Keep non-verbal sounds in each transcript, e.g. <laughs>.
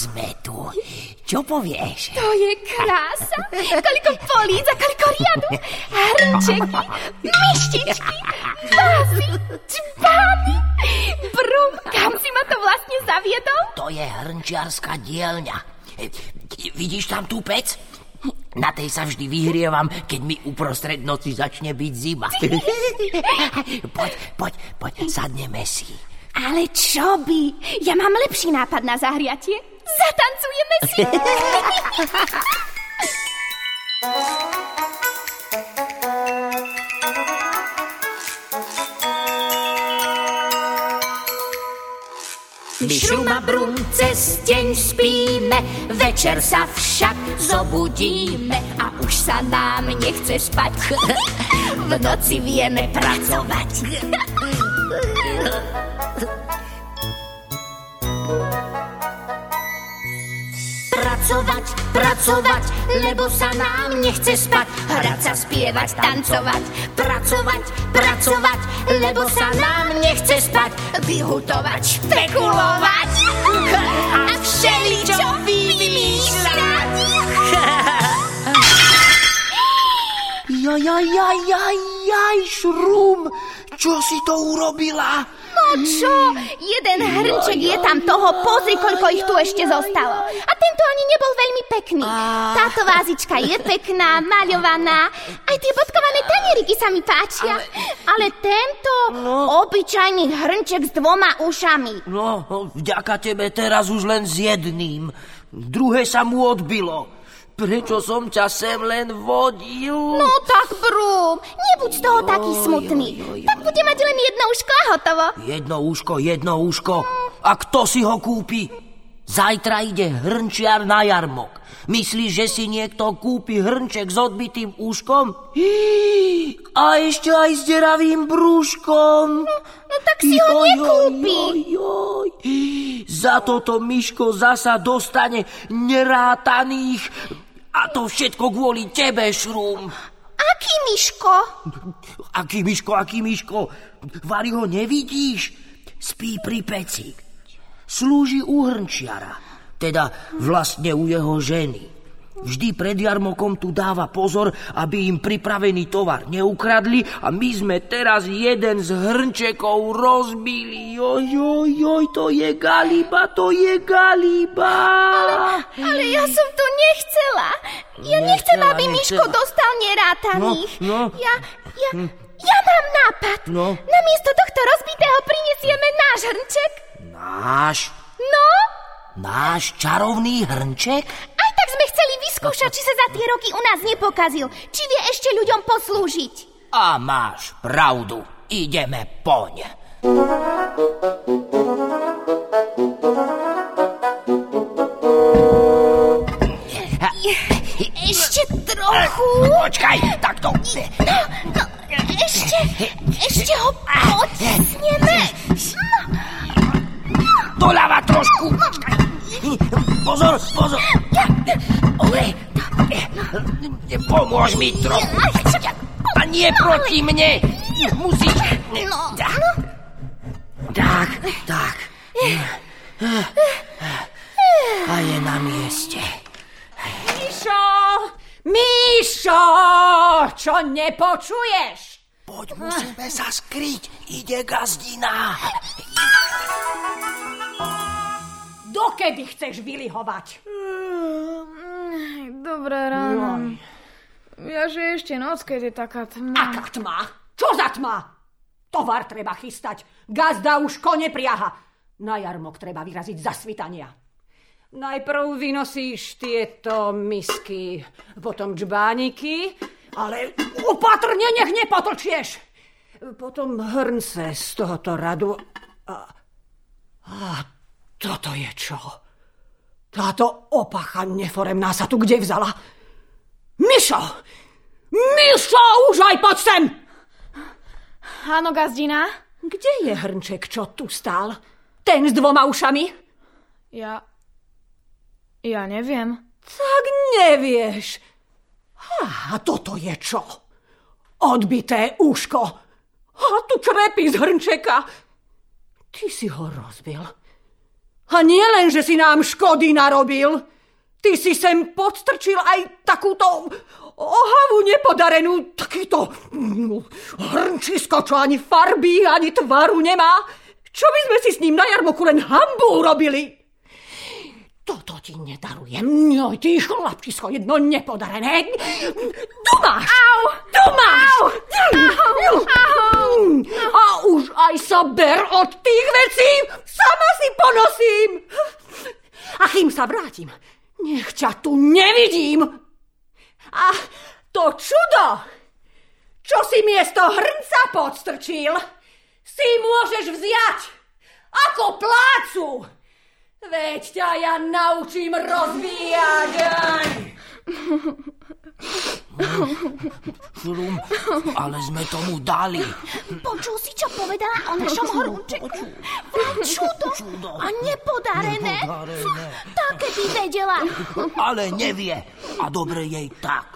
sme tu. Čo povieš? To je krása. Koľko políc a koľko riadu. Hrnčeky, myštičky, vázy, čbány. Brum, kam si ma to vlastne zaviedol? To je hrnčiarská dielňa. E, Vidíš tam tú pec? Na tej sa vždy vyhrievam, keď mi uprostred noci začne byť zima. <laughs> poď, poď, poď, sadneme si. Ale čo by? Ja mám lepší nápad na zahriatie. Zatancujeme si. <laughs> My šruma brum cez deň spíme, večer sa však zobudíme a už sa nám nechce spať. <laughs> V noci vieme pracovať. <laughs> Pracovať, pracovať, lebo sa nám nechce spať. Hrať sa, spievať, tancovať. Pracovať, pracovať, lebo sa nám nechce spať. Vyhutovať, špekulovať a všeličo vymýšľať. Jaj, jaj, jaj, jaj, šrum! Čo si to urobila? No čo? Jeden hrnček je tam toho, pozri, koľko ich tu ešte zostalo. A tento ani nebol veľmi pekný. Táto vázička je pekná, maľovaná. Aj tie bodkované tanieriky sa mi páčia. Ale tento obyčajný hrnček s dvoma ušami. No, vďaka tebe teraz už len s jedným. Druhé sa mu odbilo. Prečo som ťa sem len vodil? No tak, Brúm, nebuď z toho taký smutný. Tak bude mať len jedno uško a hotovo. Jedno úško, jedno úško. A kto si ho kúpi? Zajtra ide hrnčiar na jarmok. Myslíš, že si niekto kúpi hrnček s odbitým úškom? Hí, A ešte aj s deravým brúškom. No tak si ho nekúpi. Za toto Miško zasa dostane nerátaných. A to všetko kvôli tebe, Šrum. Aký Miško? Aký Miško, aký Miško? Vary ho nevidíš? Spí pri peci. Slúži u hrnčiara, teda vlastne u jeho ženy. Vždy pred jarmokom tu dáva pozor, aby im pripravený tovar neukradli a my sme teraz jeden z hrnčekov rozbili. Joj, joj, joj, to je galiba, to je galiba. Ale ja som to nechcela. Ja nechcem, Nechcela, aby nechcela. Miško dostal nerátaných. No, no. Ja, ja, ja mám nápad. No. Namiesto tohto rozbitého prinesieme náš hrnček. Náš, No, náš čarovný hrnček? Aj tak sme chceli vyskúšať, či sa za tie roky u nás nepokazil. Či vie ešte ľuďom poslúžiť. A máš pravdu, ideme poň. Ešte trochu. Počkaj, mi trochu. A nie proti mne. Musíš... No, Tak, tak. A je na mieste. Míšo! Míšo! Čo nepočuješ? Poď, musíme sa skryť. Ide gazdina. Dokedy chceš vylihovať? Dobré ráno. Ja, že ešte noc, keď je taká tma. Aká tma? Čo za tma? Tovar treba chystať. Gazda už kone priaha. Na jarmok treba vyraziť za svitania. Najprv vynosíš tieto misky, potom džbániky, ale opatrne nech nepotlčieš. Potom hrnce z tohoto radu. A, a toto je čo? Táto opacha neforemná sa tu kde vzala? Mišo! Mišo, už aj poď sem! Áno, gazdina? Kde je hrnček, čo tu stál? Ten s dvoma ušami? Ja... Ja neviem. Tak nevieš. A toto je čo? Odbité úško. A tu črepy z hrnčeka. Ty si ho rozbil. A nie len, že si nám škody narobil, ty si sem podstrčil aj takúto ohavu nepodarenú, takýto hrnčisko, čo ani farby, ani tvaru nemá. Čo by sme si s ním na jarmoku len hambu urobili? Toto ti nedarujem. No, ty chlapčisko jedno nepodarené. Tu máš. Au. Tu máš. Au. Au. A už aj sa ber od tých vecí. Sama si ponosím. A kým sa vrátim, nech ťa tu nevidím. A to čudo, čo si miesto hrnca podstrčil, si môžeš vziať ako plácu. Veď ťa ja naučím rozvíjať. Šurum, ale sme tomu dali. Počul si, čo povedala o našom horúčeku? Vraj čudo a nepodarené. Nepodarené. Také by vedela. Ale nevie. A dobre jej tak.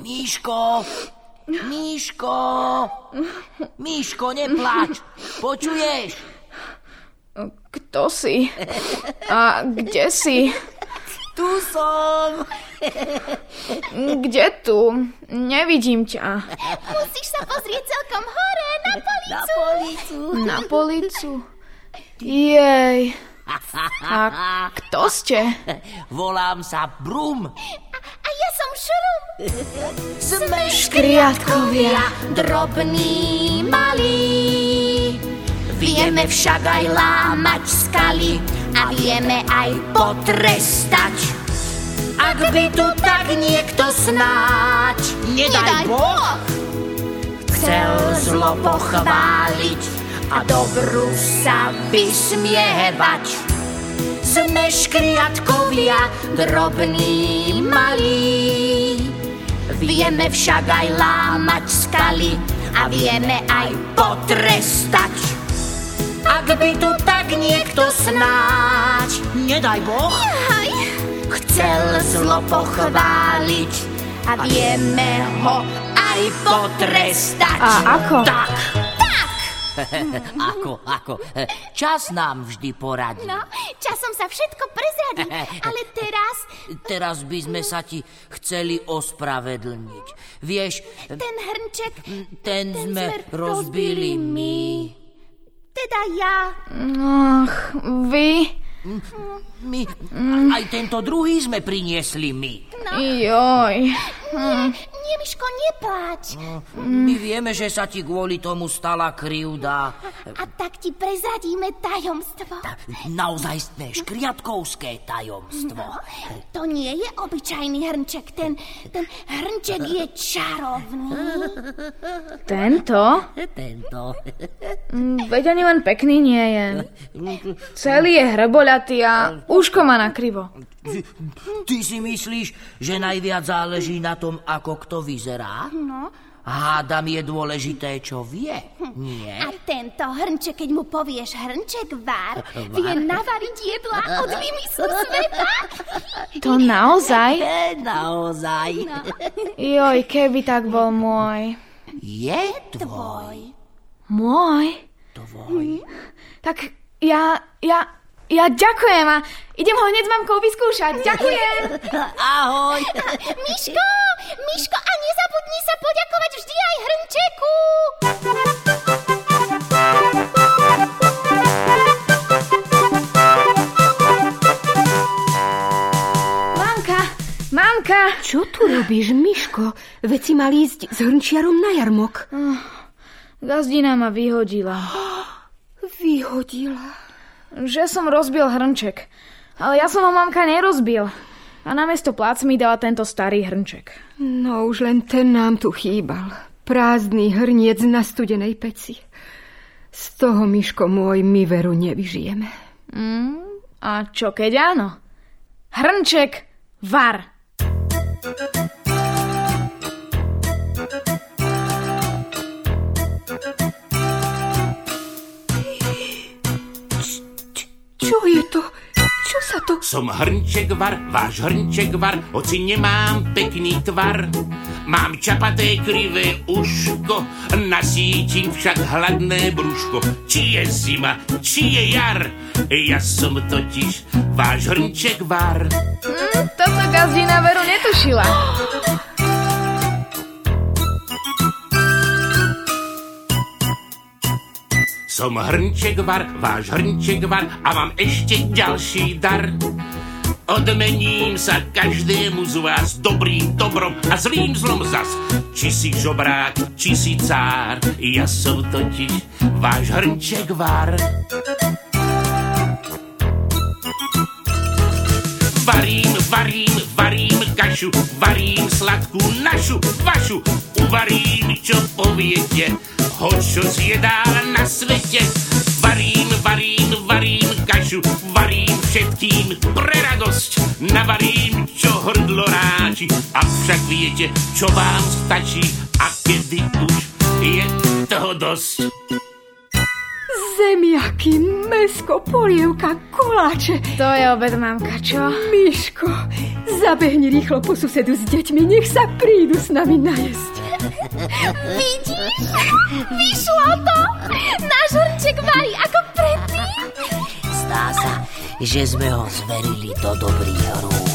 Míško, Míško, Míško, neplač. Počuješ? Kto si? A kde si? Tu som. <laughs> Kde tu? Nevidím ťa. Musíš sa pozrieť celkom hore na policu. Na policu. Na policu? Jej. A kto ste? Volám sa Brum. A ja som Šurum. Sme Škriatkovia. drobní, malí. Vieme však aj lámať skaly a vieme aj potrestať. Ak by tu tak niekto snáď, Nedaj Boh. chcel zlo pochváliť a dobru sa vysmievať. Sme škriatkovia, drobní, malí. Vieme však aj lámať skaly a vieme aj potrestať. Ak by tu tak niekto snáď Nedaj Boh. Aj, chcel zlo pochváliť a vieme ho aj potrestať. A ako? Tak. <laughs> ako, ako. Čas nám vždy poradí. no, časom sa všetko prezradí. <laughs> Ale teraz Teraz by sme sa ti chceli ospravedlniť. Vieš, ten hrnček, ten, sme rozbili my. Teda ja. Ach, vy? My, aj tento druhý sme priniesli my. Joj. Nie, Miško, nepláč. My vieme, že sa ti kvôli tomu stala krivda. A tak ti prezradíme tajomstvo. Naozajstné škriatkovské tajomstvo. To nie je obyčajný hrnček. Ten, ten hrnček je čarovný. Tento? Tento. Mm, Veď ani len pekný nie je. Celý je hrboľatý a uško má nakrivo. Ty si myslíš, že najviac záleží na tom, ako kto vyzerá? No, Hádam je dôležité, čo vie. Nie? a tento hrnček, keď mu povieš hrnček vár, vie navariť jedla od vymyslu sveta. To naozaj? E, <laughs> naozaj. Joj, keby tak bol môj. Je tvoj. Môj? Tvoj. Tak ja, ja, ja ďakujem a idem ho hneď s mamkou vyskúšať. Ďakujem. <laughs> Ahoj. <laughs> Miško, Miško, a nezabudni sa poďakovať vždy aj hrnčeku. Mamka, mamka. Čo tu robíš, Miško? Veď si mal ísť s hrnčiarom na jarmok. Gazdina ma vyhodila. <gasps> Vyhodila. Že som rozbil hrnček. Ale ja som ho mamka nerozbil. A namiesto plác mi dala tento starý hrnček. No už len ten nám tu chýbal. Prázdny hrniec na studenej peci. Z toho, Miško môj, my veru nevyžijeme. Mm, a čo keď áno? Hrnček var. Čo je to... Som hrnček var, váš hrnček var, hoci nemám pekný tvar. Mám čapaté krivé uško, nasítim však hladné brúško. Či je zima, či je jar, ja som totiž váš hrnček var. Hm, toto gazdina veru netušila. <gasps> Som hrnček var, váš hrnček var a mám ešte ďalší dar. Odmením sa každému z vás dobrým dobrom a zlým zlom zas. Či si žobrák, či si cár, ja som totiž váš hrnček var. Varím, varím, kašu, varím sladkú našu, vašu. Uvarím, čo poviete, hoď čo zjedá na svete. Varím, varím, varím kašu, varím všetkým pre radosť. Navarím, čo hrdlo ráči, avšak viete, čo vám stačí a kedy už je toho dosť. Zemiaky, mesko, polievka, koláče. To je obed, mamka, čo? Miško, zabehni rýchlo po susedu s deťmi, nech sa prídu s nami najesť. Vidíš? Vyšlo to! Náš hrnček varí ako predtým. Zdá sa, že sme ho zverili do dobrých rúk.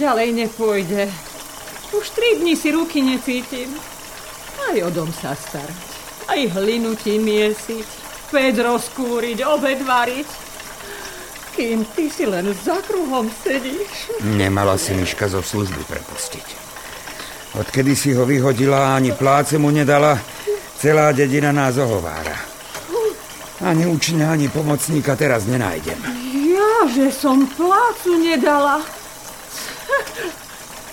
Ďalej nepôjde. Už tri dni si ruky necítim. Aj o dom sa starať. Aj hlinu ti miesiť. Pec rozkúriť, obed variť. Kým ty si len za kruhom sedíš. Nemala si Miška zo služby prepustiť. Odkedy si ho vyhodila, ani pláce mu nedala, celá dedina nás ohovára. Ani učňa, ani pomocníka teraz nenájdem. Ja, že som plácu nedala.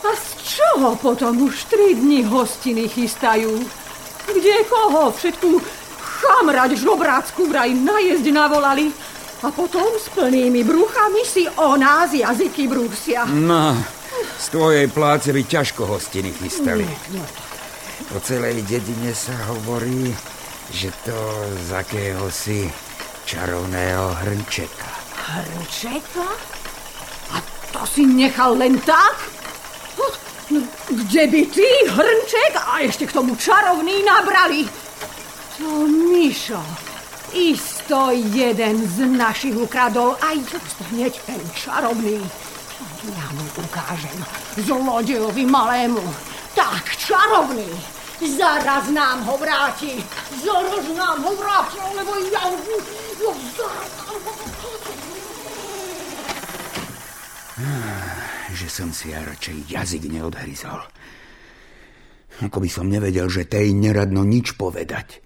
A z čoho potom už tri dni hostiny chystajú? Kde koho všetku chamrať žobrácku vraj najesť navolali? A potom s plnými bruchami si o nás jazyky brúsia. No, z tvojej pláce by ťažko hostiny chystali. Po celej dedine sa hovorí, že to z akéhosi čarovného hrnčeka. Hrnčeka? To si nechal len tak? No, Kde by ty, hrnček, a ešte k tomu čarovný nabrali? To Mišo, isto jeden z našich ukradol a just hneď ten čarovný. Ja mu ukážem, zlodejovi malému. Tak, čarovný, zaraz nám ho vráti. Zaraz nám ho vráti, lebo ja... No, zaraz nám ho vráti. Že som si ja radšej jazyk neodhryzol. Ako by som nevedel, že tej neradno nič povedať.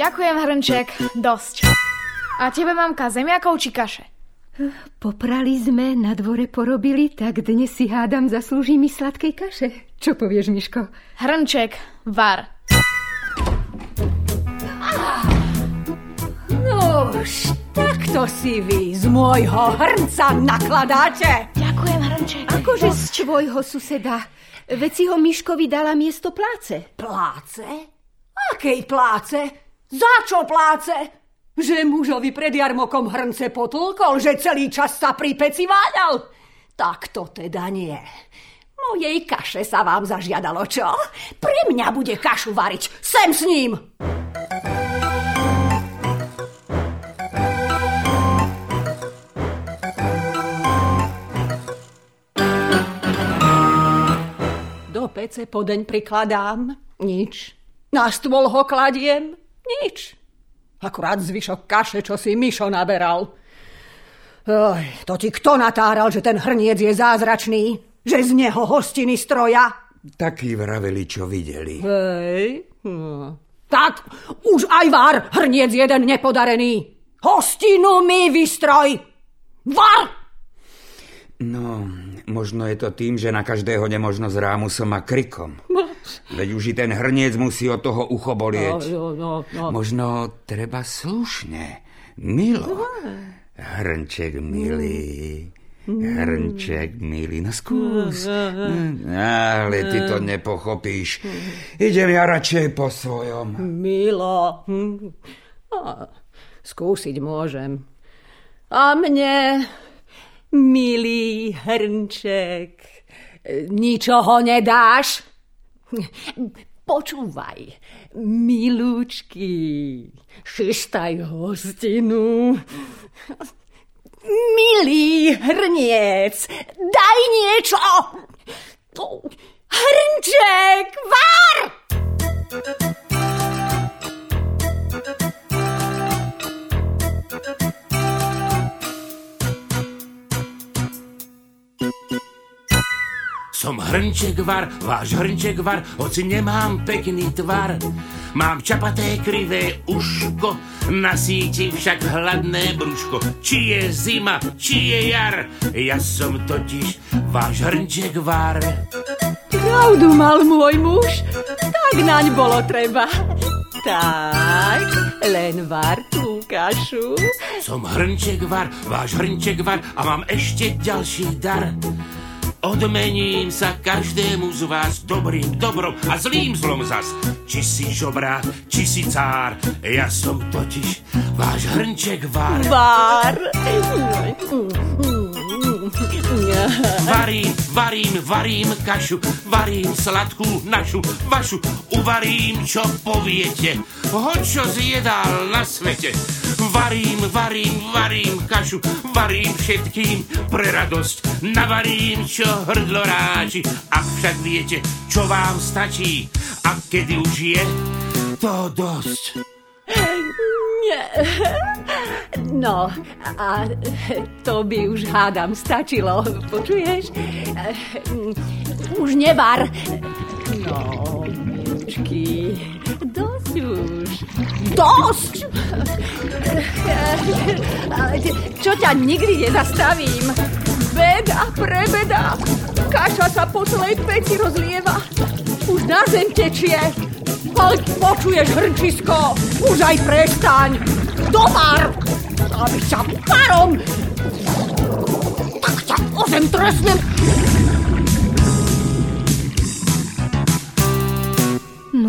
Ďakujem, hrnček, dosť. A tebe, mamka, zemiakov či kaše? Poprali sme, na dvore porobili, tak dnes si hádam zaslúži mi sladkej kaše. Čo povieš, Miško? Hrnček, var. Nož, takto si vy z môjho hrnca nakladáte. Ďakujem, hrnček. Akože z tvojho suseda? Veď si ho Miškovi dala miesto pláce. Pláce? Akej pláce? Za čo pláce? Že mužovi pred jarmokom hrnce potlkol, že celý čas sa pri peci váľal? Tak to teda nie. Mojej kaše sa vám zažiadalo, čo? Pre mňa bude kašu variť. Sem s ním! Do pece podeň prikladám. Nič. Na stôl ho kladiem. Nič. Akurát zvyšok kaše, čo si Mišo naberal. Oj, to ti kto natáral, že ten hrniec je zázračný? Že z neho hostiny stroja? Takí vraveli, čo videli. Hej. No. Tak už aj var, hrniec jeden nepodarený. Hostinu mi vystroj. Var! No, možno je to tým, že na každého nemožno s rámusom a krikom. Veď už i ten hrniec musí od toho ucho bolieť. No, no, no. Možno treba slušne, milo. Hrnček milý, hrnček milý, no skús. Ale ty to nepochopíš. Idem ja radšej po svojom. Milo. Hm. Skúsiť môžem. A mne, milý hrnček, ničoho nedáš? Počúvaj, milúčky, chystaj hostinu. Milý hrniec, daj niečo! Hrnček, var! Som hrnček var, váš hrnček var, hoci nemám pekný tvar. Mám čapaté krivé uško, na síti však hladné brúško. Či je zima, či je jar, ja som totiž váš hrnček var. Pravdu mal môj muž, tak naň bolo treba. Tak, len var tú kašu. Som hrnček var, váš hrnček var a mám ešte ďalší dar. Odmením sa každému z vás dobrým dobrom a zlým zlom zas. Či si žobrák, či si cár, ja som totiž váš hrnček var. Var. Varím, varím, varím kašu, varím sladkú našu, vašu, uvarím, čo poviete, hoď čo zjedál na svete. Varím, varím, varím kašu, varím všetkým pre radosť, navarím, čo hrdlo ráči. A však viete, čo vám stačí, a kedy už je to dosť. No, a to by už hádam stačilo, počuješ? Už nevar. No, dosť už. Dosť! Čo ťa nikdy nezastavím? Beda, prebeda. Kaša sa po celej peci rozlieva. Už na zem tečie. Ale počuješ, hrčisko, už aj prestaň. Domar, aby ťa parom. Tak ťa o zem.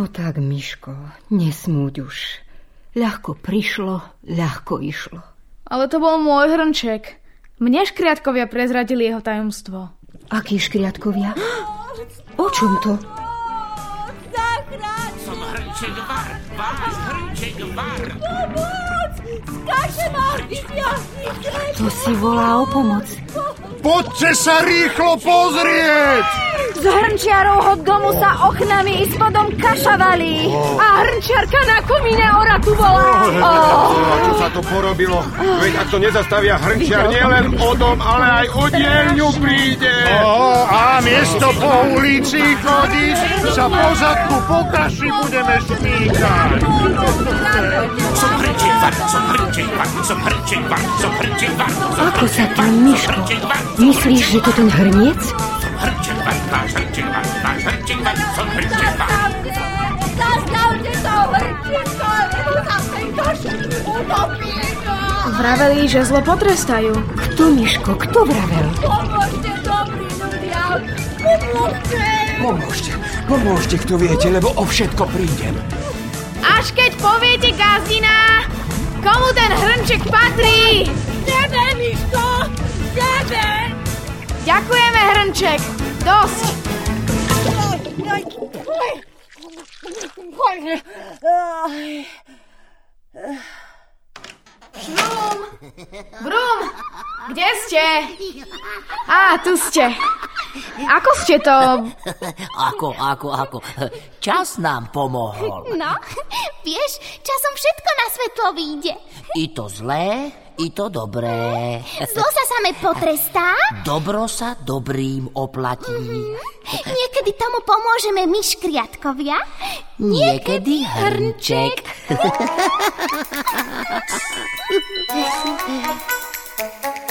No tak, Miško, nesmúď už. Ľahko prišlo, ľahko išlo. Ale to bol môj hrnček. Mne škriatkovia prezradili jeho tajomstvo. Akí škriatkovia? O čom to? To si volá o pomoc. Poďte sa rýchlo pozrieť! Z hrnčiarovho domu sa oknami i spodom kašavali. A hrnčiarka na komíne ora tu bola. A čo sa to porobilo? Veď ak to nezastavia hrnčiar, nielen o dom, ale aj o dielňu príde. a miesto po ulici chodiť, sa po zadku po kaši budeme šmíkať. Ako sa tam, Miško? Myslíš, že to ten hrniec? Vraveli, že zlo potrestajú. Kto, Miško, kto vravel? Pomôžte dobrý ľudia, pomôžte. Pomôžte, pomôžte, kto viete, lebo o všetko prídem. Až keď poviete, gazdina, komu ten hrnček patrí. Tebe, Miško, tebe. Ďakujeme, hrnček. Dosť. Brum! Brum! Kde ste? Á, tu ste. Ako ste to... Ako, ako, ako. Čas nám pomohol. No, vieš, časom všetko na svetlo vyjde. I to zlé, i to dobré. <laughs> Zlo sa same potrestá. Dobro sa dobrým oplatí. Niekedy tomu pomôžeme my škriatkovia. Niekedy hrnček. My <laughs>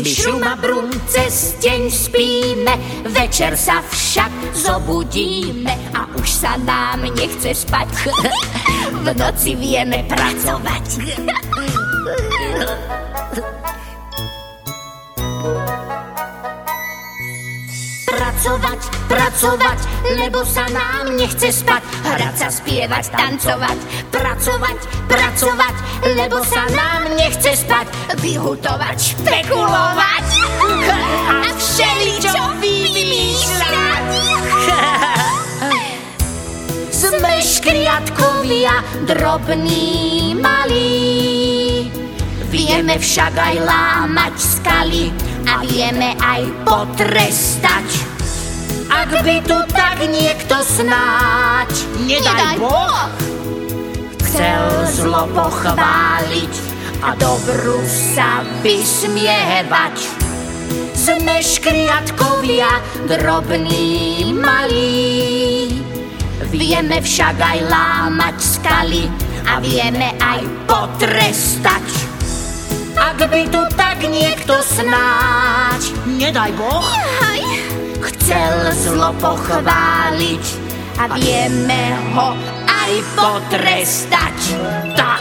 šuma brum cez deň spíme, večer sa však zobudíme a už sa nám nechce spať. <laughs> V noci vieme pracovať. <laughs> Pracovať, pracovať, lebo sa nám nechce spať. Hrať sa, spievať, tancovať. Pracovať, pracovať, lebo sa nám nechce spať. Vyhutovať, špekulovať a všeličo vymýšľať. Sme škriatkovia, drobní, malí. Vieme však aj lámať skaly a vieme aj potrestať. Ak by tu tak niekto snáď, nedaj Boh, chcel zlo pochváliť a dobru sa vysmievať. Sme škriatkovia, drobní, malí. Vieme však aj lámať skaly a vieme aj potrestať. Ak by tu tak niekto snáď, nedaj Boh, Aj, chcel zlo pochváliť a vieme ho aj potrestať. Tak